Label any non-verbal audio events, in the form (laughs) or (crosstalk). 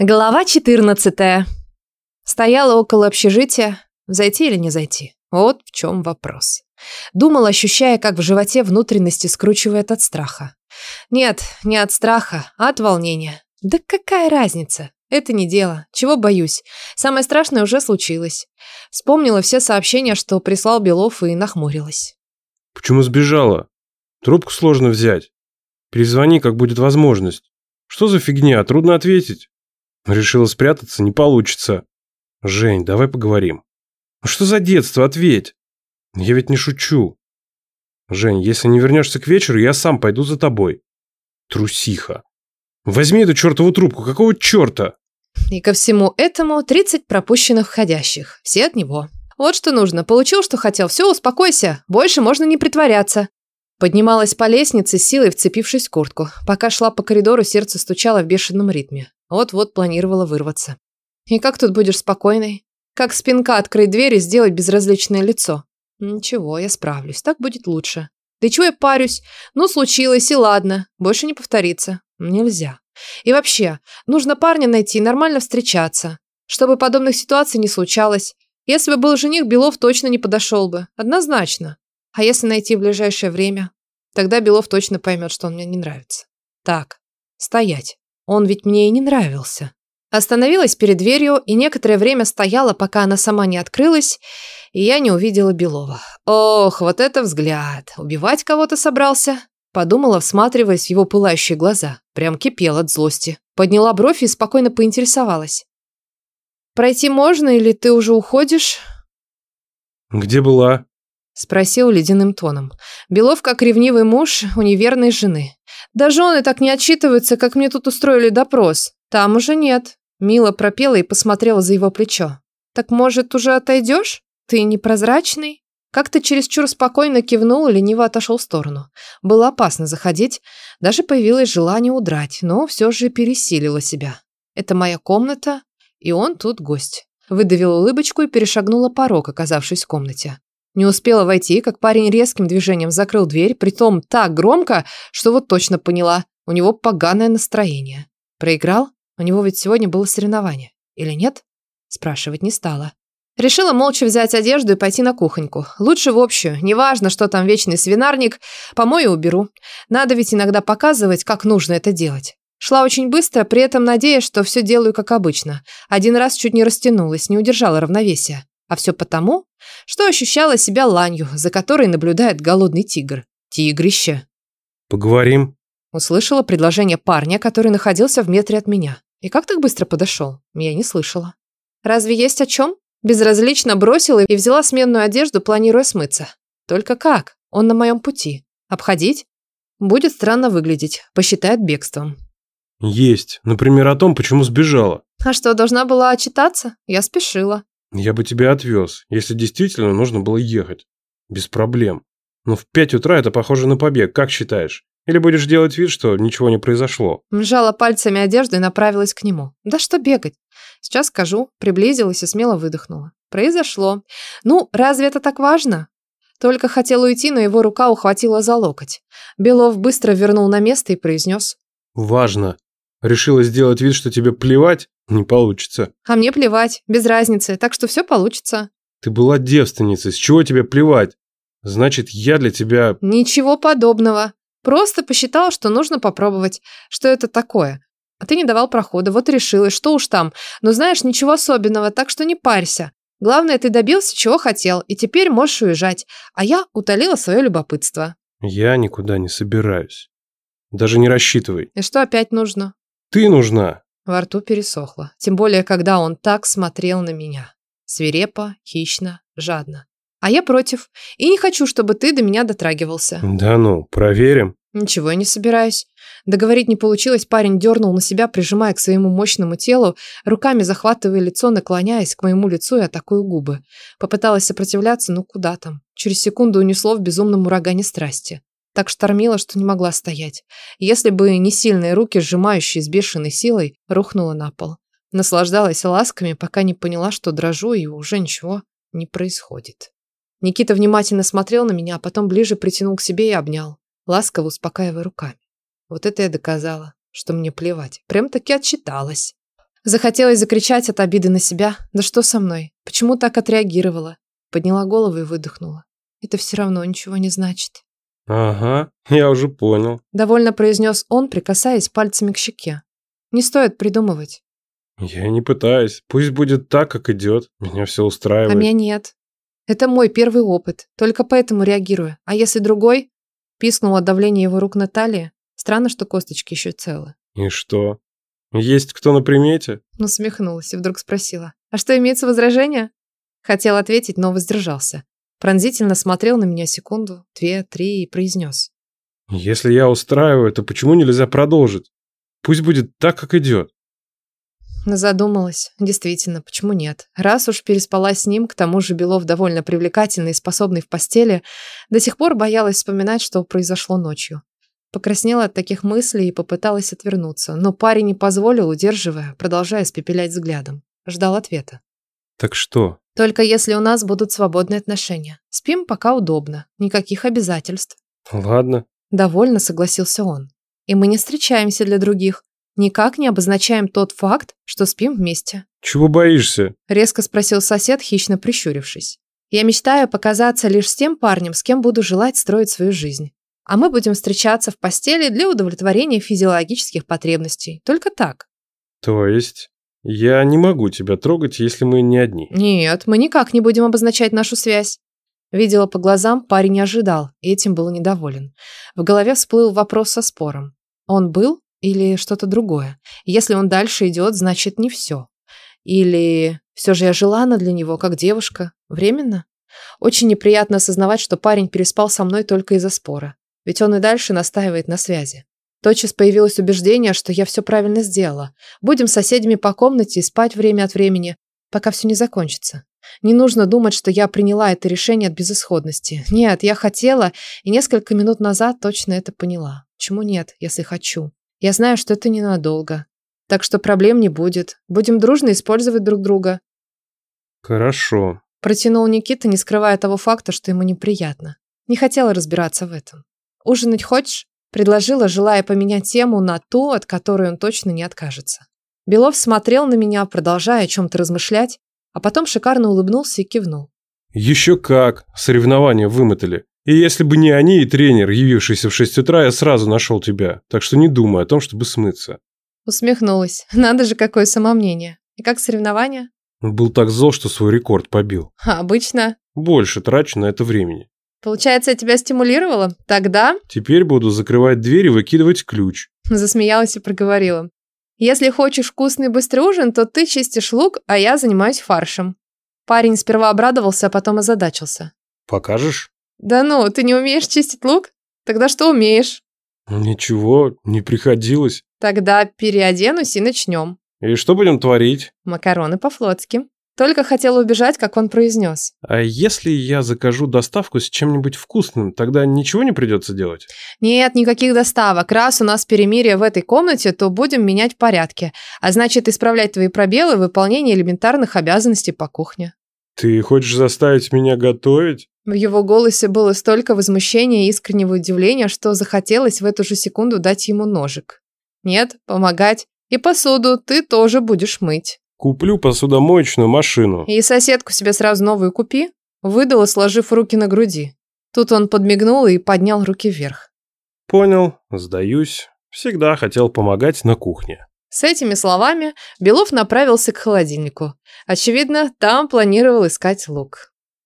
Глава 14. Стояла около общежития. Зайти или не зайти? Вот в чем вопрос. Думала, ощущая, как в животе внутренности скручивает от страха. Нет, не от страха, а от волнения. Да какая разница? Это не дело. Чего боюсь? Самое страшное уже случилось. Вспомнила все сообщения, что прислал Белов и нахмурилась. Почему сбежала? Трубку сложно взять. Перезвони, как будет возможность. Что за фигня? Трудно ответить. Решила спрятаться, не получится. Жень, давай поговорим. Ну что за детство, ответь. Я ведь не шучу. Жень, если не вернешься к вечеру, я сам пойду за тобой. Трусиха. Возьми эту чертову трубку, какого черта? И ко всему этому 30 пропущенных входящих. Все от него. Вот что нужно. Получил, что хотел. Все, успокойся. Больше можно не притворяться. Поднималась по лестнице, силой вцепившись в куртку. Пока шла по коридору, сердце стучало в бешеном ритме. Вот-вот планировала вырваться. И как тут будешь спокойной? Как спинка открыть дверь и сделать безразличное лицо? Ничего, я справлюсь, так будет лучше. Да чего я парюсь? Ну, случилось, и ладно. Больше не повторится. Нельзя. И вообще, нужно парня найти и нормально встречаться. Чтобы подобных ситуаций не случалось. Если бы был жених, Белов точно не подошел бы. Однозначно. А если найти в ближайшее время? Тогда Белов точно поймет, что он мне не нравится. Так, стоять. Он ведь мне и не нравился. Остановилась перед дверью и некоторое время стояла, пока она сама не открылась, и я не увидела Белова. Ох, вот это взгляд. Убивать кого-то собрался? Подумала, всматриваясь в его пылающие глаза. Прям кипел от злости. Подняла бровь и спокойно поинтересовалась. «Пройти можно или ты уже уходишь?» «Где была?» Спросил ледяным тоном. Белов, как ревнивый муж у неверной жены. Да жены так не отчитываются, как мне тут устроили допрос. Там уже нет. Мила пропела и посмотрела за его плечо. Так может, уже отойдешь? Ты непрозрачный? Как-то чересчур спокойно кивнул и лениво отошел в сторону. Было опасно заходить, даже появилось желание удрать, но все же пересилила себя. Это моя комната, и он тут гость. Выдавила улыбочку и перешагнула порог, оказавшись в комнате. Не успела войти, как парень резким движением закрыл дверь, притом так громко, что вот точно поняла, у него поганое настроение. Проиграл? У него ведь сегодня было соревнование. Или нет? Спрашивать не стала. Решила молча взять одежду и пойти на кухоньку. Лучше в общую. Неважно, что там вечный свинарник, помою и уберу. Надо ведь иногда показывать, как нужно это делать. Шла очень быстро, при этом надеясь, что все делаю как обычно. Один раз чуть не растянулась, не удержала равновесия. А все потому, что ощущала себя ланью, за которой наблюдает голодный тигр. Тигрище. «Поговорим?» Услышала предложение парня, который находился в метре от меня. И как так быстро подошел? Я не слышала. «Разве есть о чем?» Безразлично бросила и взяла сменную одежду, планируя смыться. Только как? Он на моем пути. Обходить? Будет странно выглядеть. Посчитает бегством. Есть. Например, о том, почему сбежала. А что, должна была отчитаться? Я спешила. Я бы тебя отвез, если действительно нужно было ехать. Без проблем. Но в пять утра это похоже на побег, как считаешь? Или будешь делать вид, что ничего не произошло? Мжала пальцами одежду и направилась к нему. Да что бегать? Сейчас скажу. Приблизилась и смело выдохнула. Произошло. Ну, разве это так важно? Только хотел уйти, но его рука ухватила за локоть. Белов быстро вернул на место и произнес. Важно. Решила сделать вид, что тебе плевать? Не получится. А мне плевать, без разницы, так что все получится. Ты была девственницей, с чего тебе плевать? Значит, я для тебя... Ничего подобного. Просто посчитала, что нужно попробовать, что это такое. А ты не давал прохода, вот решила, что уж там. Но знаешь, ничего особенного, так что не парься. Главное, ты добился, чего хотел, и теперь можешь уезжать. А я утолила свое любопытство. Я никуда не собираюсь. Даже не рассчитывай. И что опять нужно? Ты нужна. Во рту пересохло. Тем более, когда он так смотрел на меня. Свирепо, хищно, жадно. А я против. И не хочу, чтобы ты до меня дотрагивался. Да ну, проверим. Ничего я не собираюсь. Договорить не получилось, парень дернул на себя, прижимая к своему мощному телу, руками захватывая лицо, наклоняясь к моему лицу и атакуя губы. Попыталась сопротивляться, но куда там. Через секунду унесло в безумном урагане страсти. Так штормила, что не могла стоять. Если бы не сильные руки, сжимающие с бешеной силой, рухнула на пол. Наслаждалась ласками, пока не поняла, что дрожу и уже ничего не происходит. Никита внимательно смотрел на меня, а потом ближе притянул к себе и обнял, ласково успокаивая руками. Вот это я доказала, что мне плевать. Прям-таки отчиталась. Захотелось закричать от обиды на себя. Да что со мной? Почему так отреагировала? Подняла голову и выдохнула. Это все равно ничего не значит. Ага, (laughs) я уже понял. Довольно произнес он, прикасаясь пальцами к щеке. Не стоит придумывать. Я не пытаюсь. Пусть будет так, как идет. Меня все устраивает. А меня нет. Это мой первый опыт. Только поэтому реагирую. А если другой? Пискнуло давление его рук на талии. Странно, что косточки еще целы. И что? Есть кто на примете? Усмехнулась и вдруг спросила. А что, имеется возражение? Хотел ответить, но воздержался. Пронзительно смотрел на меня секунду, две, три и произнес. Если я устраиваю, то почему нельзя продолжить? Пусть будет так, как идет. Задумалась. Действительно, почему нет? Раз уж переспала с ним, к тому же Белов довольно привлекательный и способный в постели, до сих пор боялась вспоминать, что произошло ночью. Покраснела от таких мыслей и попыталась отвернуться, но парень не позволил, удерживая, продолжая спепелять взглядом. Ждал ответа. Так что? Только если у нас будут свободные отношения. Спим пока удобно, никаких обязательств. Ладно. Довольно согласился он. И мы не встречаемся для других. Никак не обозначаем тот факт, что спим вместе. Чего боишься? Резко спросил сосед, хищно прищурившись. Я мечтаю показаться лишь с тем парнем, с кем буду желать строить свою жизнь. А мы будем встречаться в постели для удовлетворения физиологических потребностей. Только так. То есть, я не могу тебя трогать, если мы не одни? Нет, мы никак не будем обозначать нашу связь. Видела по глазам, парень не ожидал, и этим был недоволен. В голове всплыл вопрос со спором. Он был или что-то другое? Если он дальше идет, значит не все. Или все же я желана для него, как девушка, временно? Очень неприятно осознавать, что парень переспал со мной только из-за спора. Ведь он и дальше настаивает на связи. Тотчас появилось убеждение, что я все правильно сделала. Будем соседями по комнате и спать время от времени, пока все не закончится. Не нужно думать, что я приняла это решение от безысходности. Нет, я хотела, и несколько минут назад точно это поняла. Чему нет, если хочу? Я знаю, что это ненадолго. Так что проблем не будет. Будем дружно использовать друг друга. Хорошо. Протянул Никита, не скрывая того факта, что ему неприятно. Не хотела разбираться в этом. «Ужинать хочешь?» Предложила, желая поменять тему на ту, от которой он точно не откажется. Белов смотрел на меня, продолжая о чем-то размышлять, а потом шикарно улыбнулся и кивнул. Еще как! Соревнования вымотали. И если бы не они и тренер, явившийся в 6 утра, я сразу нашел тебя. Так что не думай о том, чтобы смыться. Усмехнулась. (laughs) Надо же, какое самомнение. И как соревнования? Он был так зол, что свой рекорд побил. А обычно? Больше трачу на это времени. Получается, я тебя стимулировала? Тогда? Теперь буду закрывать дверь и выкидывать ключ. Засмеялась и проговорила. Если хочешь вкусный быстрый ужин, то ты чистишь лук, а я занимаюсь фаршем. Парень сперва обрадовался, а потом озадачился. Покажешь? Да ну, ты не умеешь чистить лук? Тогда что умеешь? Ничего, не приходилось. Тогда переоденусь и начнем. И что будем творить? Макароны по-флотски. Только хотела убежать, как он произнес. А если я закажу доставку с чем-нибудь вкусным, тогда ничего не придется делать? Нет, никаких доставок. Раз у нас перемирие в этой комнате, то будем менять порядки. А значит, исправлять твои пробелы в выполнении элементарных обязанностей по кухне. Ты хочешь заставить меня готовить? В его голосе было столько возмущения и искреннего удивления, что захотелось в эту же секунду дать ему ножик. Нет, помогать. И посуду ты тоже будешь мыть. Куплю посудомоечную машину. И соседку себе сразу новую купи. Выдала, сложив руки на груди. Тут он подмигнул и поднял руки вверх. Понял, сдаюсь. Всегда хотел помогать на кухне. С этими словами Белов направился к холодильнику. Очевидно, там планировал искать лук.